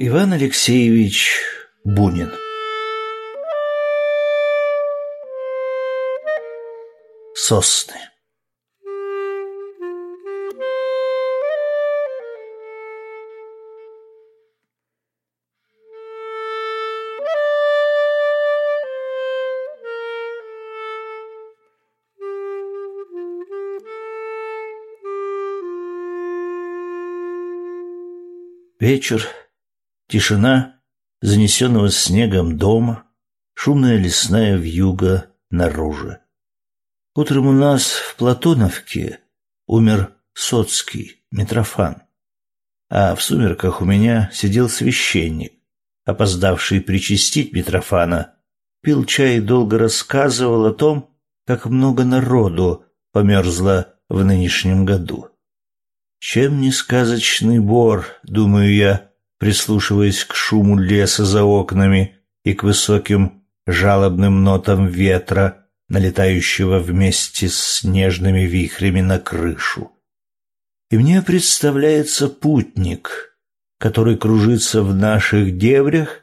Иван Алексеевич Бунин. Сосны. Вечер, тишина занесенного снегом дома, шумная лесная вьюга наружу. Утром у нас в Платоновке умер Соцкий, Митрофан. А в сумерках у меня сидел священник, опоздавший причастить Митрофана, пил чай и долго рассказывал о том, как много народу померзло в нынешнем году. Чем не сказочный бор, думаю я, прислушиваясь к шуму леса за окнами и к высоким жалобным нотам ветра, налетающего вместе с снежными вихрями на крышу. И мне представляется путник, который кружится в наших дебрях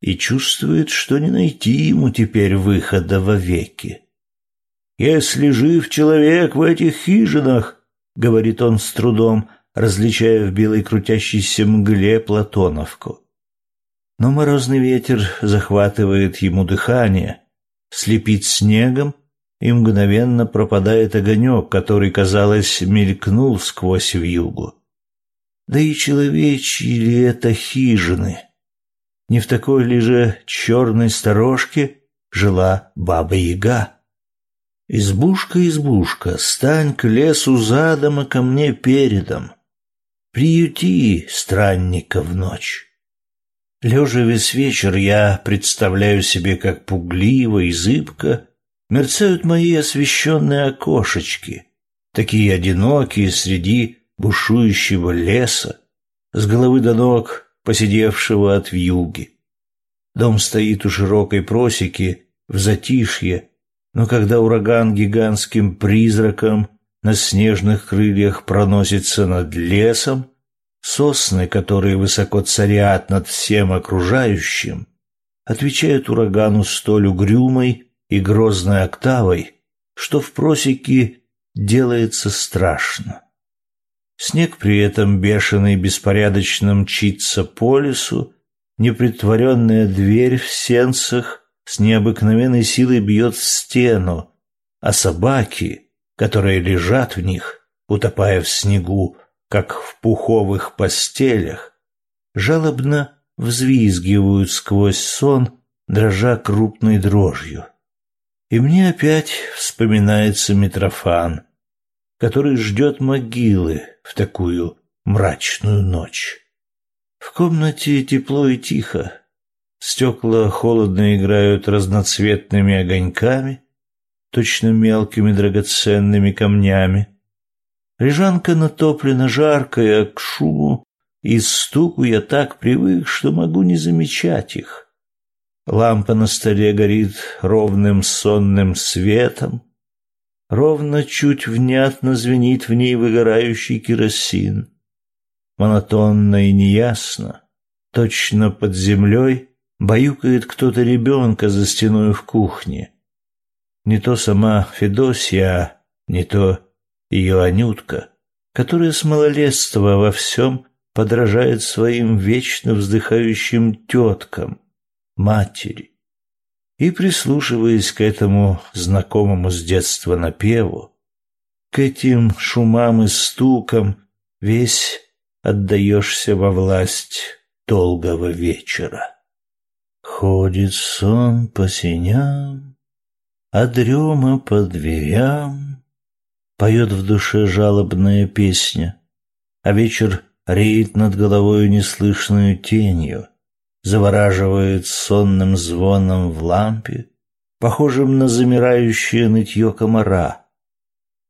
и чувствует, что не найти ему теперь выхода вовеки. Если жив человек в этих хижинах, — говорит он с трудом, различая в белой крутящейся мгле Платоновку. Но морозный ветер захватывает ему дыхание, слепит снегом, и мгновенно пропадает огонек, который, казалось, мелькнул сквозь вьюгу. Да и человечьи ли это хижины? Не в такой ли же черной сторожке жила Баба-Яга? Избушка, избушка, стань к лесу задом, а ко мне передом. Приюти странника в ночь. Лежа весь вечер, я представляю себе, как пугливо и зыбко мерцают мои освещенные окошечки, такие одинокие среди бушующего леса, с головы до ног посидевшего от вьюги. Дом стоит у широкой просеки, в затишье, но когда ураган гигантским призраком на снежных крыльях проносится над лесом, сосны, которые высоко царят над всем окружающим, отвечают урагану столь угрюмой и грозной октавой, что в просеке делается страшно. Снег при этом бешеный беспорядочно мчится по лесу, непритворенная дверь в сенцах с необыкновенной силой бьет в стену, а собаки, которые лежат в них, утопая в снегу, как в пуховых постелях, жалобно взвизгивают сквозь сон, дрожа крупной дрожью. И мне опять вспоминается Митрофан, который ждет могилы в такую мрачную ночь. В комнате тепло и тихо, Стекла холодно играют разноцветными огоньками, точно мелкими драгоценными камнями. Лежанка натоплена жаркая, к шуму и стуку я так привык, что могу не замечать их. Лампа на столе горит ровным сонным светом. Ровно чуть внятно звенит в ней выгорающий керосин. Монотонно и неясно, точно под землей — Баюкает кто-то ребенка за стеной в кухне. Не то сама Федосия, не то ее Анютка, которая с малолетства во всем подражает своим вечно вздыхающим теткам, матери. И, прислушиваясь к этому знакомому с детства напеву, к этим шумам и стукам, весь отдаешься во власть долгого вечера. Ходит сон по синям, а дрема по дверям. Поет в душе жалобная песня, а вечер реет над головою неслышную тенью, завораживает сонным звоном в лампе, похожим на замирающее нытье комара,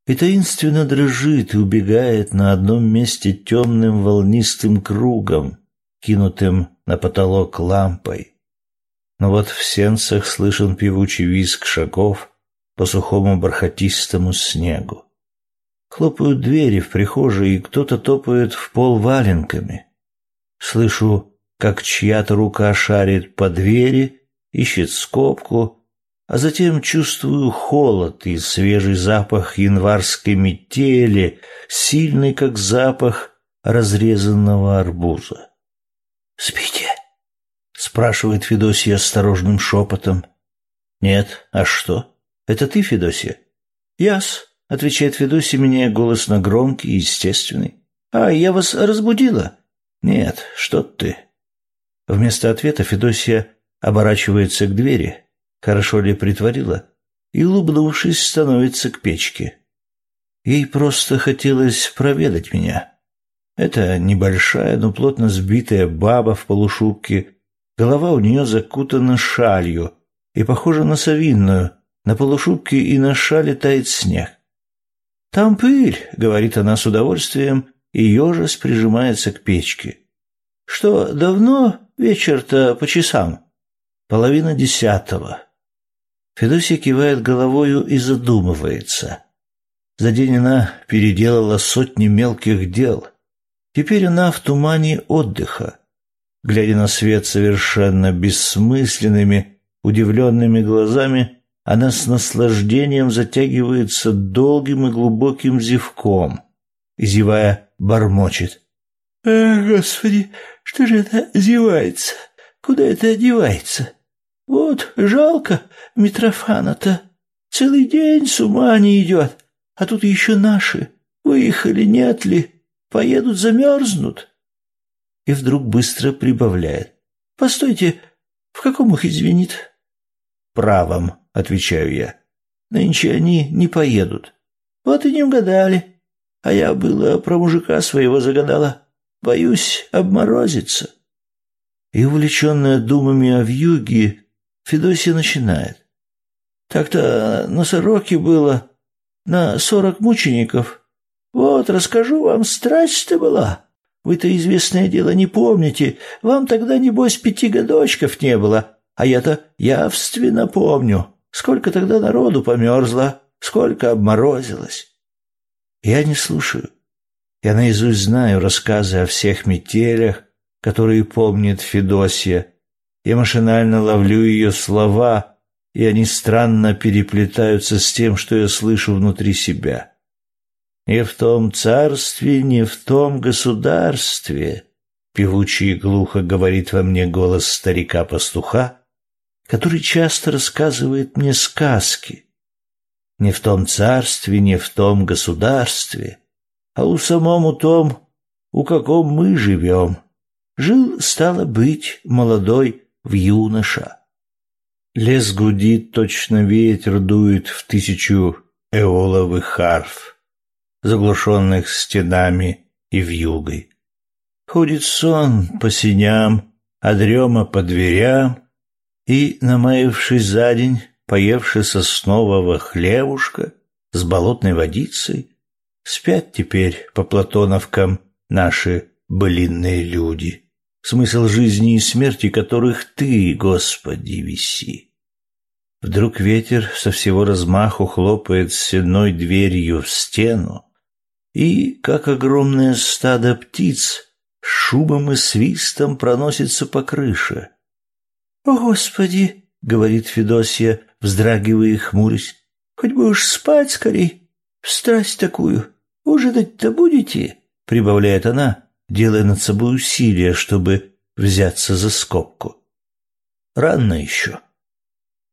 и таинственно дрожит и убегает на одном месте темным волнистым кругом, кинутым на потолок лампой но вот в сенцах слышен певучий визг шагов по сухому бархатистому снегу. Хлопают двери в прихожей, и кто-то топает в пол валенками. Слышу как чья-то рука шарит по двери, ищет скобку, а затем чувствую холод и свежий запах январской метели, сильный, как запах разрезанного арбуза. «Спите?» — спрашивает Федосия осторожным шепотом. «Нет, а что? Это ты, Федосия?» «Яс», — отвечает Федосия, меняя голос на громкий и естественный. «А, я вас разбудила?» «Нет, что ты?» Вместо ответа Федосия оборачивается к двери, хорошо ли притворила, и, улыбнувшись, становится к печке. Ей просто хотелось проведать меня. Это небольшая, но плотно сбитая баба в полушубке. Голова у нее закутана шалью и похожа на совинную. На полушубке и на шале тает снег. «Там пыль», — говорит она с удовольствием, и ежес прижимается к печке. «Что, давно вечер-то по часам?» «Половина десятого». Федосия кивает головою и задумывается. За день она переделала сотни мелких дел. Теперь она в тумане отдыха. Глядя на свет совершенно бессмысленными, удивленными глазами, она с наслаждением затягивается долгим и глубоким зевком зевая, бормочет. «Эх, Господи, что же это зевается? Куда это одевается? Вот жалко Митрофана-то. Целый день с ума не идет, а тут еще наши. Выехали, нет ли?» Поедут, замерзнут. И вдруг быстро прибавляет. Постойте, в каком их извинит? Правом, отвечаю я. Нынче они не поедут. Вот и не угадали. А я было про мужика своего загадала. Боюсь обморозиться. И, увлеченная думами о вьюге, Федосия начинает. Так-то на сороке было, на сорок мучеников, вот, расскажу вам, страсть-то была. Вы-то известное дело не помните. Вам тогда, небось, пяти годочков не было. А я-то явственно помню. Сколько тогда народу померзло, сколько обморозилось. Я не слушаю. Я наизусть знаю рассказы о всех метелях, которые помнит Федосия. Я машинально ловлю ее слова, и они странно переплетаются с тем, что я слышу внутри себя. Не в том царстве, не в том государстве, певучий глухо говорит во мне голос старика-пастуха, который часто рассказывает мне сказки. Не в том царстве, не в том государстве, а у самому том, у каком мы живем. Жил, стало быть, молодой в юноша. Лес гудит, точно ветер дует в тысячу эоловых харф заглушенных стенами и вьюгой. Ходит сон по синям, а дрема по дверям, и, намаявшись за день, поевши соснового хлебушка с болотной водицей, спят теперь по платоновкам наши былинные люди, смысл жизни и смерти которых ты, Господи, виси. Вдруг ветер со всего размаху хлопает седной дверью в стену, и, как огромное стадо птиц, шумом и свистом проносится по крыше. «О, Господи!» — говорит Федосия, вздрагивая и хмурясь. «Хоть бы уж спать скорей, в страсть такую. Ужинать-то будете?» — прибавляет она, делая над собой усилия, чтобы взяться за скобку. «Рано еще».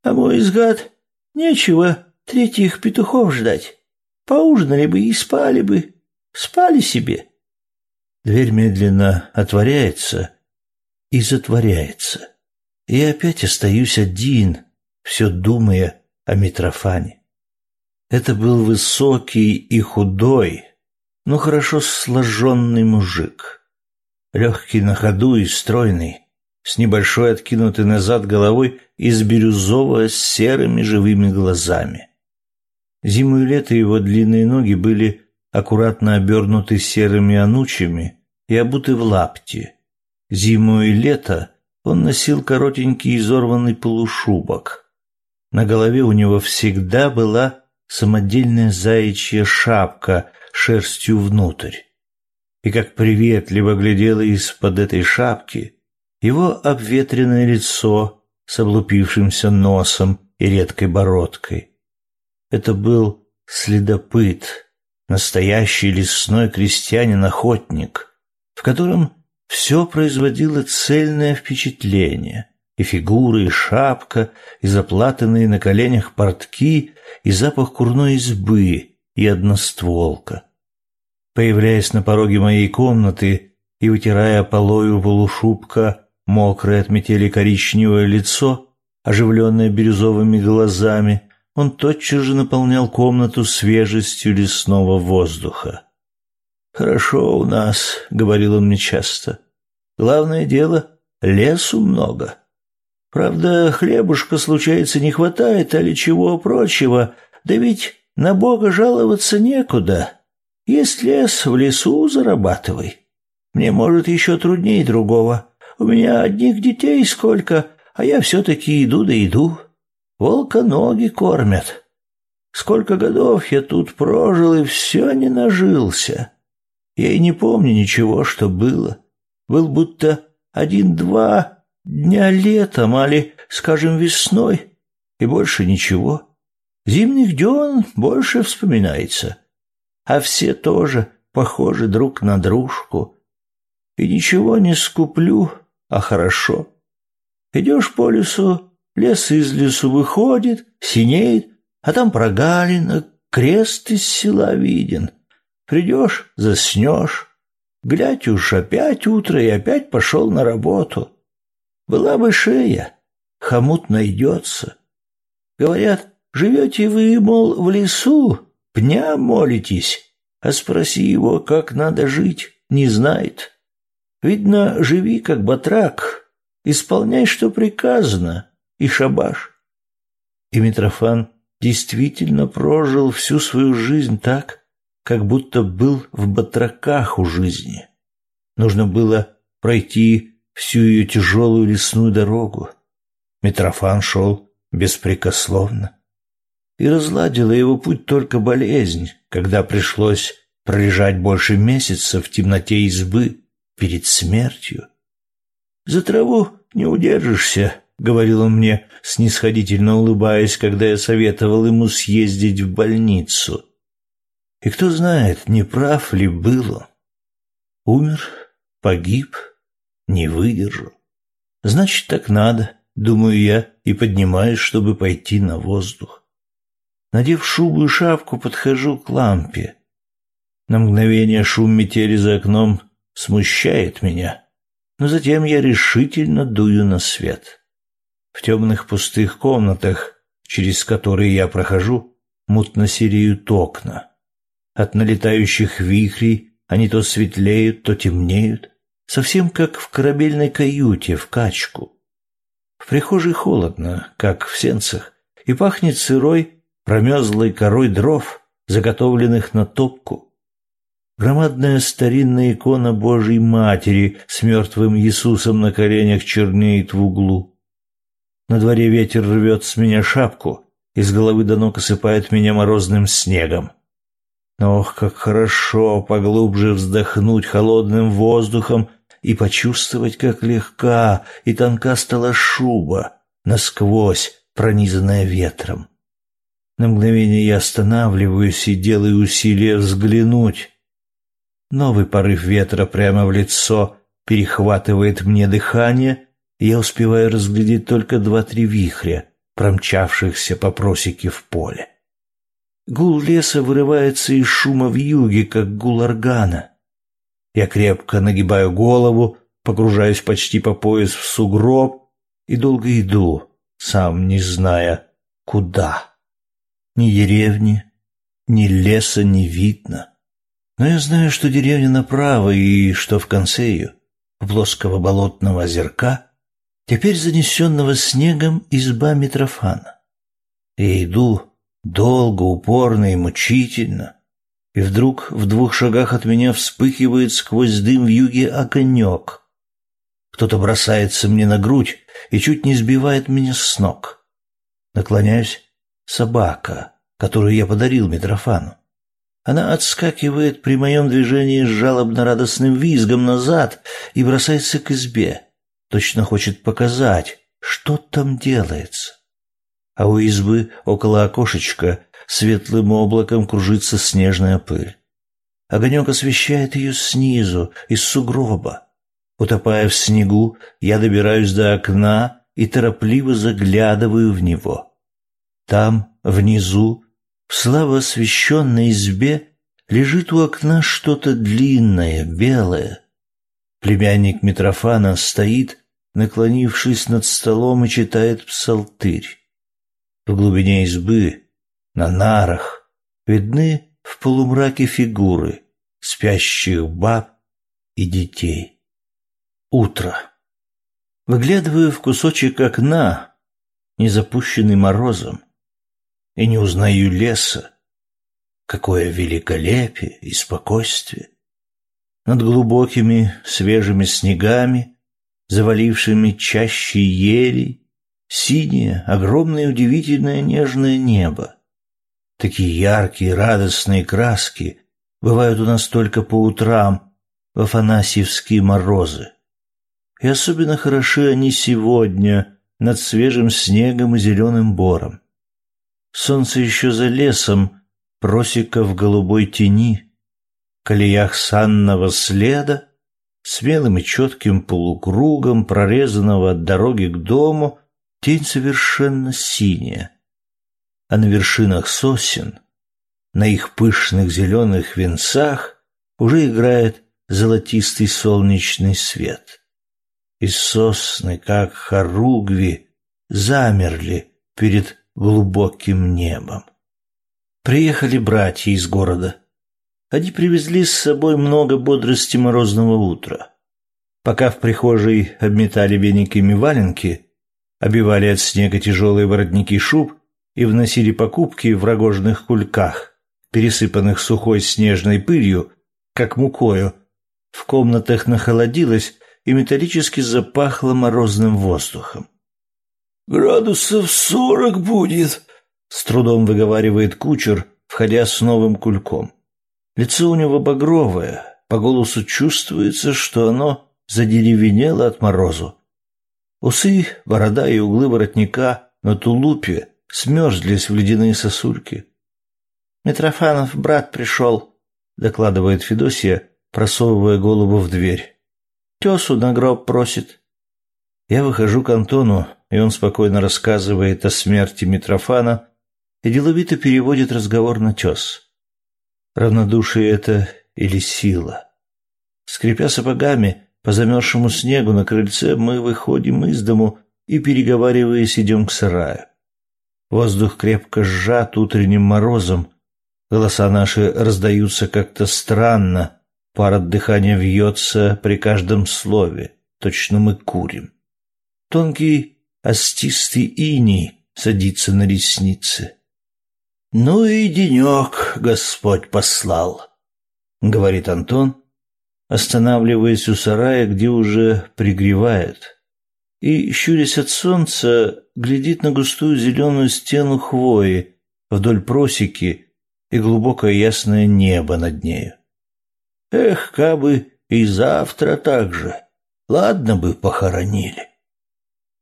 «А мой изгад, нечего третьих петухов ждать. Поужинали бы и спали бы. Спали себе. Дверь медленно отворяется и затворяется. И опять остаюсь один, все думая о Митрофане. Это был высокий и худой, но хорошо сложенный мужик. Легкий на ходу и стройный, с небольшой откинутой назад головой и с бирюзово серыми живыми глазами. Зиму и лето его длинные ноги были аккуратно обернуты серыми анучами и обуты в лапти. Зиму и лето он носил коротенький изорванный полушубок. На голове у него всегда была самодельная заячья шапка шерстью внутрь. И как приветливо глядела из-под этой шапки его обветренное лицо с облупившимся носом и редкой бородкой. Это был следопыт, настоящий лесной крестьянин-охотник, в котором все производило цельное впечатление. И фигура, и шапка, и заплатанные на коленях портки, и запах курной избы, и одностволка. Появляясь на пороге моей комнаты и вытирая полою полушубка мокрое от метели коричневое лицо, оживленное бирюзовыми глазами, он тотчас же наполнял комнату свежестью лесного воздуха. «Хорошо у нас», — говорил он мне часто. «Главное дело — лесу много. Правда, хлебушка, случается, не хватает, али чего прочего, да ведь на Бога жаловаться некуда. Есть лес, в лесу зарабатывай. Мне, может, еще трудней другого. У меня одних детей сколько, а я все-таки иду да иду. Волка ноги кормят. Сколько годов я тут прожил и все не нажился. Я и не помню ничего, что было. Был будто один-два дня летом, али, скажем, весной, и больше ничего. Зимних дён больше вспоминается, а все тоже похожи друг на дружку. И ничего не скуплю, а хорошо. Идешь по лесу, лес из лесу выходит, синеет, а там прогалина, крест из села виден — Придешь, заснешь. Глядь уж, опять утро и опять пошел на работу. Была бы шея, хомут найдется. Говорят, живете вы, мол, в лесу, пня молитесь, а спроси его, как надо жить, не знает. Видно, живи, как батрак, исполняй, что приказано, и шабаш. И Митрофан действительно прожил всю свою жизнь так, как будто был в батраках у жизни. Нужно было пройти всю ее тяжелую лесную дорогу. Митрофан шел беспрекословно. И разладила его путь только болезнь, когда пришлось пролежать больше месяца в темноте избы перед смертью. «За траву не удержишься», — говорил он мне, снисходительно улыбаясь, когда я советовал ему съездить в больницу. И кто знает, не прав ли был он. Умер, погиб, не выдержал. Значит, так надо, думаю я, и поднимаюсь, чтобы пойти на воздух. Надев шубу и шапку, подхожу к лампе. На мгновение шум метели за окном смущает меня, но затем я решительно дую на свет. В темных пустых комнатах, через которые я прохожу, мутно сереют окна. От налетающих вихрей они то светлеют, то темнеют, совсем как в корабельной каюте в качку. В прихожей холодно, как в сенцах, и пахнет сырой, промерзлой корой дров, заготовленных на топку. Громадная старинная икона Божьей Матери с мертвым Иисусом на коленях чернеет в углу. На дворе ветер рвет с меня шапку, из головы до ног осыпает меня морозным снегом. Ох, как хорошо поглубже вздохнуть холодным воздухом и почувствовать, как легка и тонка стала шуба, насквозь пронизанная ветром. На мгновение я останавливаюсь и делаю усилие взглянуть. Новый порыв ветра прямо в лицо перехватывает мне дыхание, я успеваю разглядеть только два-три вихря, промчавшихся по просеке в поле. Гул леса вырывается из шума в юге, как гул органа. Я крепко нагибаю голову, погружаюсь почти по пояс в сугроб и долго иду, сам не зная, куда. Ни деревни, ни леса не видно. Но я знаю, что деревня направо и что в конце ее, у плоского болотного озерка, теперь занесенного снегом изба Митрофана. Я иду, Долго, упорно и мучительно. И вдруг в двух шагах от меня вспыхивает сквозь дым в юге огонек. Кто-то бросается мне на грудь и чуть не сбивает меня с ног. Наклоняюсь. Собака, которую я подарил Митрофану. Она отскакивает при моем движении с жалобно-радостным визгом назад и бросается к избе. Точно хочет показать, что там делается. А у избы около окошечка светлым облаком кружится снежная пыль. Огонек освещает ее снизу, из сугроба. Утопая в снегу, я добираюсь до окна и торопливо заглядываю в него. Там, внизу, в слабо освещенной избе, лежит у окна что-то длинное, белое. Племянник Митрофана стоит, наклонившись над столом и читает псалтырь. В глубине избы, на нарах, видны в полумраке фигуры спящих баб и детей. Утро. Выглядываю в кусочек окна, не запущенный морозом, и не узнаю леса. Какое великолепие и спокойствие! Над глубокими свежими снегами, завалившими чаще елей, синее, огромное удивительное нежное небо. Такие яркие, радостные краски бывают у нас только по утрам в афанасьевские морозы. И особенно хороши они сегодня над свежим снегом и зеленым бором. Солнце еще за лесом, просека в голубой тени, колеях санного следа, смелым и четким полукругом, прорезанного от дороги к дому, тень совершенно синяя. А на вершинах сосен, на их пышных зеленых венцах, уже играет золотистый солнечный свет. И сосны, как хоругви, замерли перед глубоким небом. Приехали братья из города. Они привезли с собой много бодрости морозного утра. Пока в прихожей обметали вениками валенки, обивали от снега тяжелые воротники шуб и вносили покупки в рогожных кульках, пересыпанных сухой снежной пылью, как мукою, в комнатах нахолодилось и металлически запахло морозным воздухом. «Градусов сорок будет», — с трудом выговаривает кучер, входя с новым кульком. Лицо у него багровое, по голосу чувствуется, что оно задеревенело от морозу. Усы, борода и углы воротника на тулупе смерзлись в ледяные сосульки. «Митрофанов брат пришел», — докладывает Федосия, просовывая голову в дверь. «Тесу на гроб просит». Я выхожу к Антону, и он спокойно рассказывает о смерти Митрофана и деловито переводит разговор на тес. Равнодушие это или сила? Скрипя сапогами по замерзшему снегу на крыльце, мы выходим из дому и, переговариваясь, идем к сараю. Воздух крепко сжат утренним морозом, голоса наши раздаются как-то странно, пар от дыхания вьется при каждом слове, точно мы курим. Тонкий остистый иней садится на ресницы. «Ну и денек Господь послал», — говорит Антон, останавливаясь у сарая, где уже пригревает, и, щурясь от солнца, глядит на густую зеленую стену хвои вдоль просеки и глубокое ясное небо над нею. «Эх, кабы и завтра так же, ладно бы похоронили».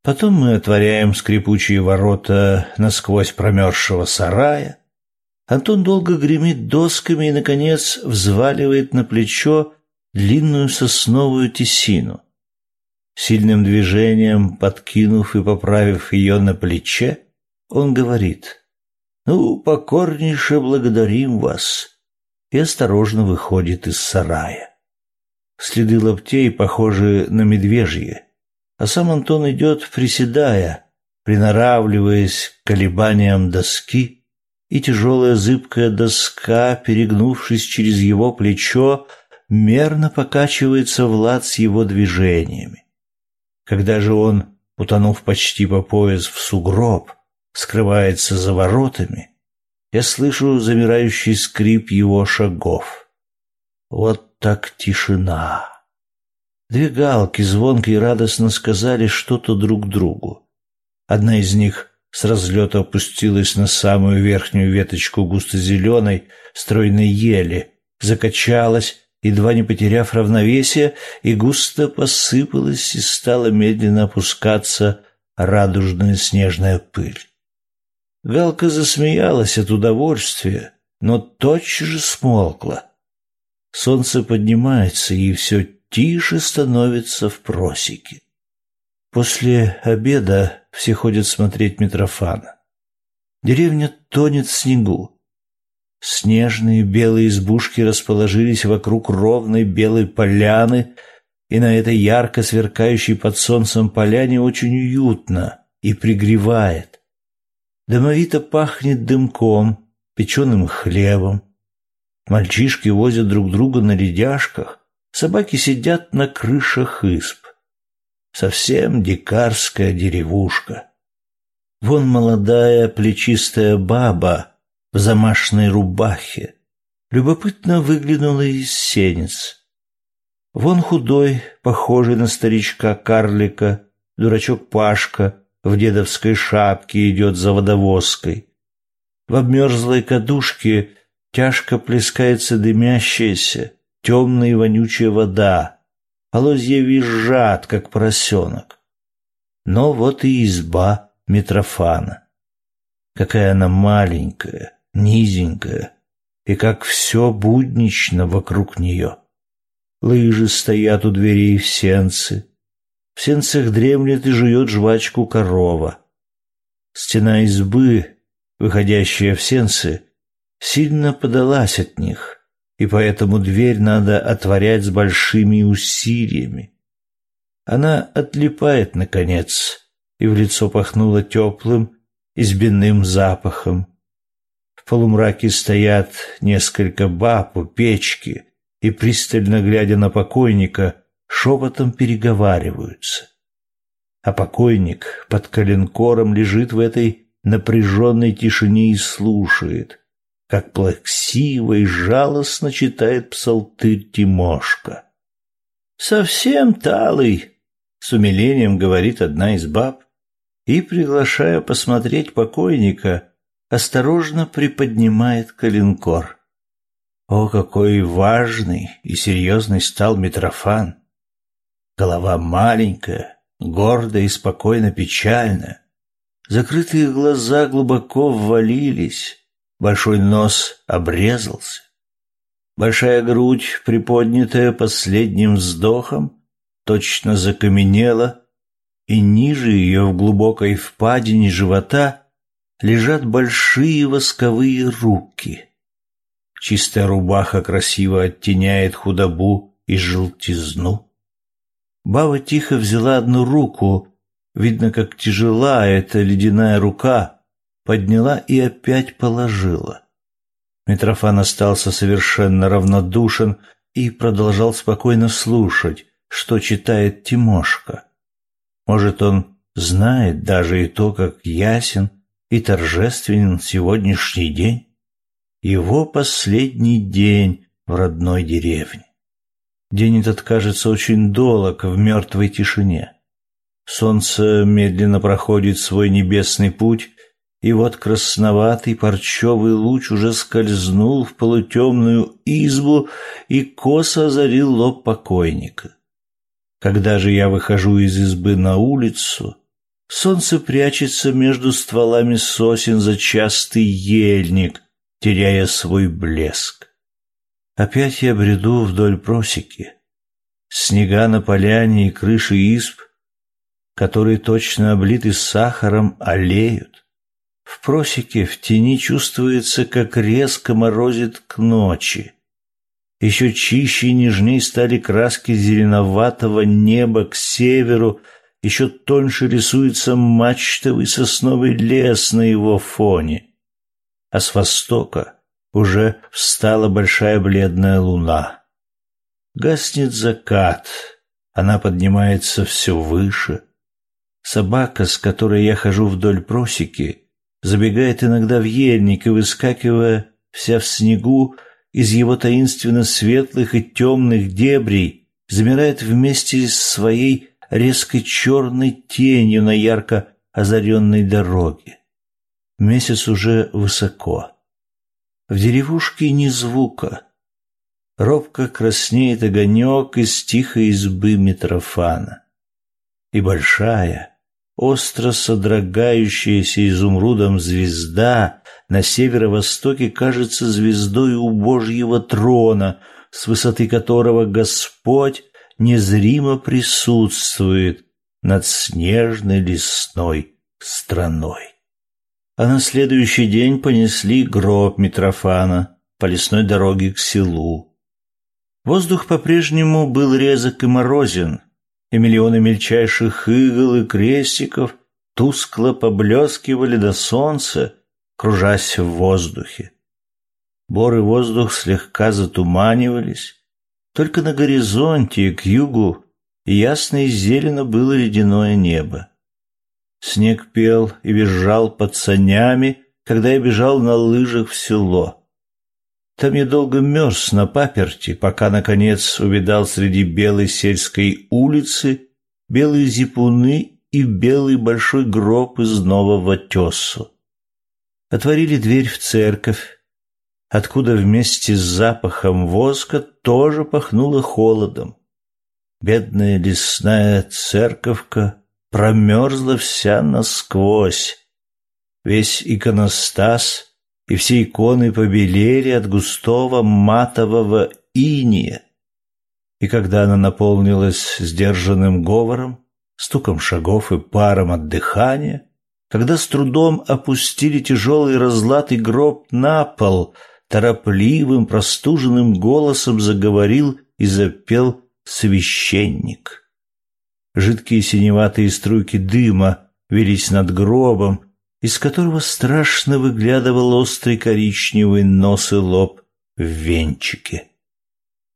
Потом мы отворяем скрипучие ворота насквозь промерзшего сарая. Антон долго гремит досками и, наконец, взваливает на плечо длинную сосновую тесину. Сильным движением, подкинув и поправив ее на плече, он говорит «Ну, покорнейше благодарим вас» и осторожно выходит из сарая. Следы лаптей похожи на медвежьи а сам Антон идет, приседая, приноравливаясь к колебаниям доски, и тяжелая зыбкая доска, перегнувшись через его плечо, мерно покачивается в с его движениями. Когда же он, утонув почти по пояс в сугроб, скрывается за воротами, я слышу замирающий скрип его шагов. Вот так тишина. Две галки звонко и радостно сказали что-то друг другу. Одна из них с разлета опустилась на самую верхнюю веточку густо-зеленой стройной ели, закачалась едва не потеряв равновесие, и густо посыпалась и стала медленно опускаться радужная снежная пыль. Галка засмеялась от удовольствия, но тотчас же смолкла. Солнце поднимается, и все тише становится в просеке. После обеда все ходят смотреть Митрофана. Деревня тонет в снегу. Снежные белые избушки расположились вокруг ровной белой поляны, и на этой ярко сверкающей под солнцем поляне очень уютно и пригревает. Домовито пахнет дымком, печеным хлебом. Мальчишки возят друг друга на ледяшках, собаки сидят на крышах изб совсем дикарская деревушка. Вон молодая плечистая баба в замашной рубахе любопытно выглянула из сенец. Вон худой, похожий на старичка-карлика, дурачок Пашка в дедовской шапке идет за водовозкой. В обмерзлой кадушке тяжко плескается дымящаяся, темная и вонючая вода, Полозья визжат, как поросенок. Но вот и изба Митрофана. Какая она маленькая, низенькая, и как все буднично вокруг нее. Лыжи стоят у дверей в сенце. В сенцах дремлет и жует жвачку корова. Стена избы, выходящая в сенцы, сильно подалась от них и поэтому дверь надо отворять с большими усилиями. Она отлипает, наконец, и в лицо пахнуло теплым, избенным запахом. В полумраке стоят несколько баб у печки и, пристально глядя на покойника, шепотом переговариваются. А покойник под коленкором лежит в этой напряженной тишине и слушает — как плаксиво и жалостно читает псалтырь Тимошка. «Совсем талый», — с умилением говорит одна из баб, и, приглашая посмотреть покойника, осторожно приподнимает коленкор. О, какой важный и серьезный стал Митрофан! Голова маленькая, гордая и спокойно печальная. Закрытые глаза глубоко ввалились, Большой нос обрезался. Большая грудь, приподнятая последним вздохом, точно закаменела, и ниже ее в глубокой впадине живота лежат большие восковые руки. Чистая рубаха красиво оттеняет худобу и желтизну. Баба тихо взяла одну руку, видно, как тяжела эта ледяная рука, подняла и опять положила. Митрофан остался совершенно равнодушен и продолжал спокойно слушать, что читает Тимошка. Может, он знает даже и то, как ясен и торжественен сегодняшний день, его последний день в родной деревне. День этот кажется очень долг в мертвой тишине. Солнце медленно проходит свой небесный путь, и вот красноватый парчевый луч уже скользнул в полутемную избу и косо озарил лоб покойника. Когда же я выхожу из избы на улицу, солнце прячется между стволами сосен за частый ельник, теряя свой блеск. Опять я бреду вдоль просеки. Снега на поляне и крыши изб, которые точно облиты сахаром, олеют. В просеке в тени чувствуется, как резко морозит к ночи. Еще чище и нежней стали краски зеленоватого неба к северу, еще тоньше рисуется мачтовый сосновый лес на его фоне. А с востока уже встала большая бледная луна. Гаснет закат, она поднимается все выше. Собака, с которой я хожу вдоль просеки, забегает иногда в ельник и, выскакивая вся в снегу, из его таинственно светлых и темных дебрей, замирает вместе с своей резкой черной тенью на ярко озаренной дороге. Месяц уже высоко. В деревушке ни звука. робко краснеет огонек из тихой избы Митрофана. И большая, остро содрогающаяся изумрудом звезда на северо-востоке кажется звездой у Божьего трона, с высоты которого Господь незримо присутствует над снежной лесной страной. А на следующий день понесли гроб Митрофана по лесной дороге к селу. Воздух по-прежнему был резок и морозен, и миллионы мельчайших игл и крестиков тускло поблескивали до солнца, кружась в воздухе. Бор и воздух слегка затуманивались. Только на горизонте, к югу, ясно и зелено было ледяное небо. Снег пел и визжал под санями, когда я бежал на лыжах в село. Там я долго мерз на паперти, пока, наконец, увидал среди белой сельской улицы белые зипуны и белый большой гроб из нового тесу. Отворили дверь в церковь, откуда вместе с запахом воска тоже пахнуло холодом. Бедная лесная церковка промерзла вся насквозь. Весь иконостас и все иконы побелели от густого матового иния. И когда она наполнилась сдержанным говором, стуком шагов и паром от дыхания, когда с трудом опустили тяжелый разлатый гроб на пол, торопливым простуженным голосом заговорил и запел священник. Жидкие синеватые струйки дыма велись над гробом, из которого страшно выглядывал острый коричневый нос и лоб в венчике.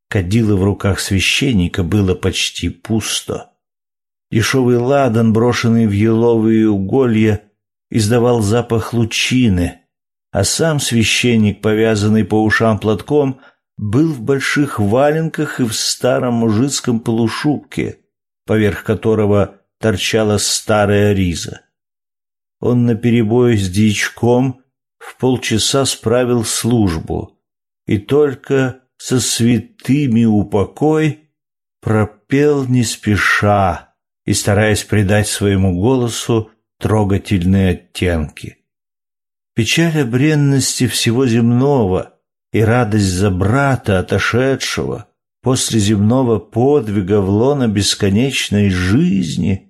Кадило в руках священника было почти пусто. Дешевый ладан, брошенный в еловые уголья, издавал запах лучины, а сам священник, повязанный по ушам платком, был в больших валенках и в старом мужицком полушубке, поверх которого торчала старая риза. Он наперебой с дичком в полчаса справил службу, и только со святыми упокой пропел не спеша и стараясь придать своему голосу трогательные оттенки. Печаль о бренности всего земного и радость за брата, отошедшего после земного подвига в лона бесконечной жизни —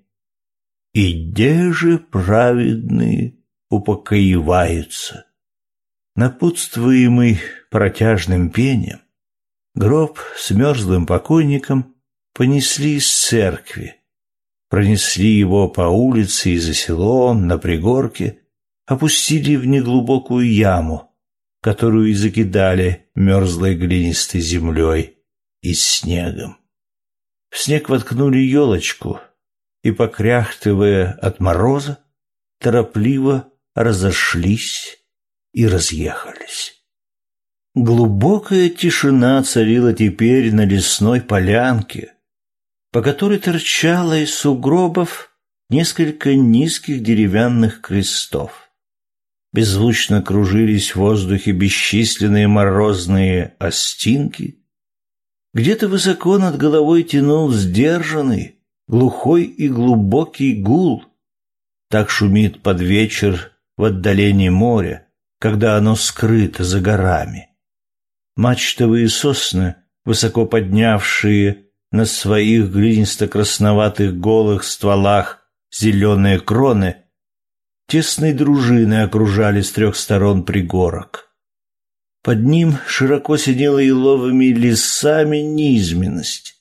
и где же праведные упокоиваются? Напутствуемый протяжным пением, гроб с мерзлым покойником понесли из церкви, пронесли его по улице и за селом, на пригорке, опустили в неглубокую яму, которую и закидали мерзлой глинистой землей и снегом. В снег воткнули елочку — и, покряхтывая от мороза, торопливо разошлись и разъехались. Глубокая тишина царила теперь на лесной полянке, по которой торчало из сугробов несколько низких деревянных крестов. Беззвучно кружились в воздухе бесчисленные морозные остинки. Где-то высоко над головой тянул сдержанный, глухой и глубокий гул. Так шумит под вечер в отдалении моря, когда оно скрыто за горами. Мачтовые сосны, высоко поднявшие на своих глинисто-красноватых голых стволах зеленые кроны, тесной дружины окружали с трех сторон пригорок. Под ним широко сидела еловыми лесами низменность.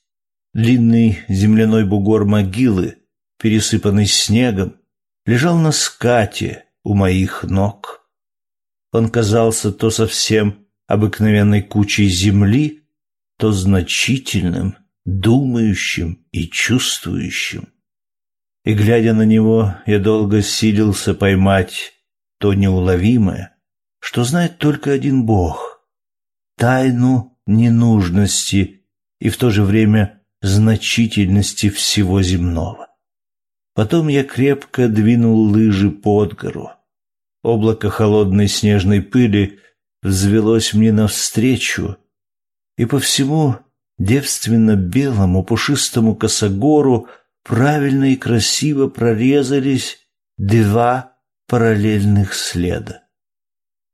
Длинный земляной бугор могилы, пересыпанный снегом, лежал на скате у моих ног. Он казался то совсем обыкновенной кучей земли, то значительным, думающим и чувствующим. И, глядя на него, я долго силился поймать то неуловимое, что знает только один Бог, тайну ненужности и в то же время значительности всего земного. Потом я крепко двинул лыжи под гору. Облако холодной снежной пыли взвелось мне навстречу, и по всему девственно-белому пушистому косогору правильно и красиво прорезались два параллельных следа.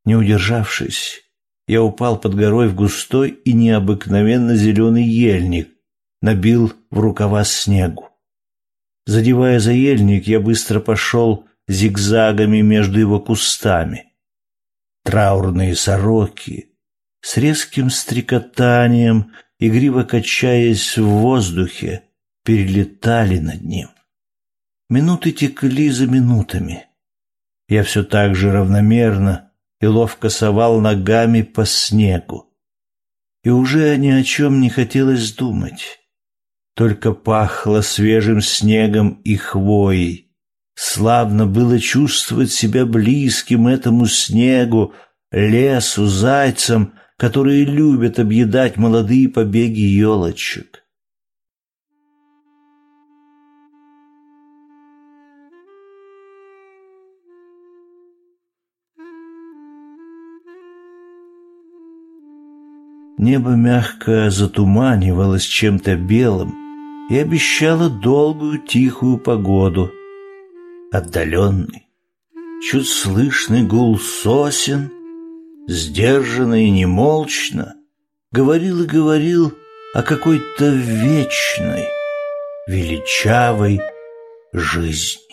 Не удержавшись, я упал под горой в густой и необыкновенно зеленый ельник, набил в рукава снегу. Задевая за ельник, я быстро пошел зигзагами между его кустами. Траурные сороки с резким стрекотанием, игриво качаясь в воздухе, перелетали над ним. Минуты текли за минутами. Я все так же равномерно и ловко совал ногами по снегу. И уже ни о чем не хотелось думать. Только пахло свежим снегом и хвоей. Славно было чувствовать себя близким этому снегу, лесу, зайцам, которые любят объедать молодые побеги елочек. Небо мягко затуманивалось чем-то белым и обещало долгую тихую погоду. Отдаленный, чуть слышный гул сосен, сдержанно и немолчно, говорил и говорил о какой-то вечной, величавой жизни.